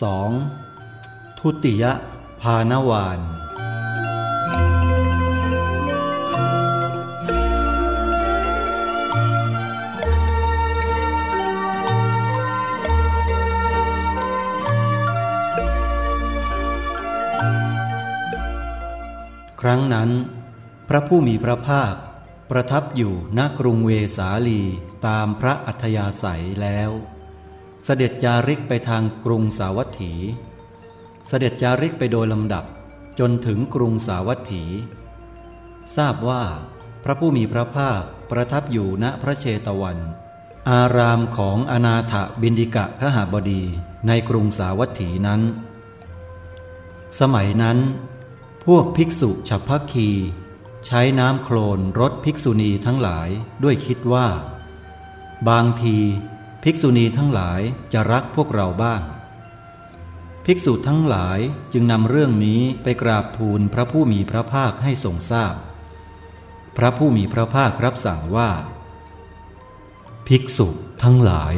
2. ทุติยภานวานครั้งนั้น พระผู้มีพระภาค ประทับอยู่ณกรุงเวสาลีตามพระอัธยาศัยแล้ว เสด็จจาริกไปทางกรุงสาวัตถี เสด็จจาริกไปโดยลำดับจนถึงกรุงสาวัตถี ทราบว่าพระผู้มีพระภาคประทับอยู่ณพระเชตวัน อารามของอนาถบินดิกะขหาบดีในกรุงสาวัตถีนั้น สมัยนั้น พวกภิกษุฉับพพคี ใช้น้ำโคลนรถภิกษุณีทั้งหลายด้วยคิดว่า บางที ภิกษุณีทั้งหลายจะรักพวกเราบ้าง ภิกษุทั้งหลายจึงนำเรื่องนี้ไปกราบทูลพระผู้มีพระภาคให้ทรงทราบพพระผู้มีพระภาครับสั่งว่า ภิกษุทั้งหลาย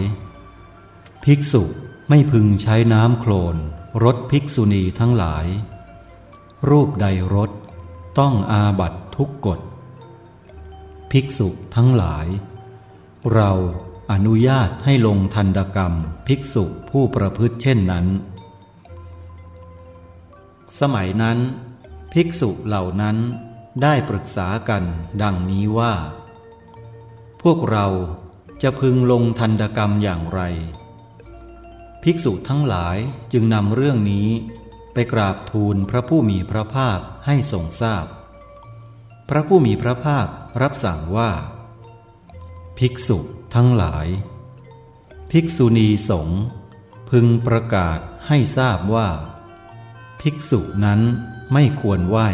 ภิกษุไม่พึงใช้น้ำโคลนรถภิกษุณีทั้งหลาย รูปใดรถต้องอาบัตทุกกฎ ภิกษุทั้งหลาย เรา อนุญาตให้ลงทันดกรรม ภิกษุผู้ประพฤติเช่นนั้น สมัยนั้น ภิกษุเหล่านั้นได้ปรึกษากันดังนี้ว่า พวกเราจะพึงลงทันดกรรมอย่างไร ภิกษุทั้งหลายจึงนำเรื่องนี้ไปกราบทูลพระผู้มีพระภาคให้ทรงทราบพพระผู้มีพระภาครับสั่งว่า ภิกษุทั้งหลาย ภิกษุณีสงฆ์พึงประกาศให้ทราบว่า ภิกษุนั้นไม่ควรไหว้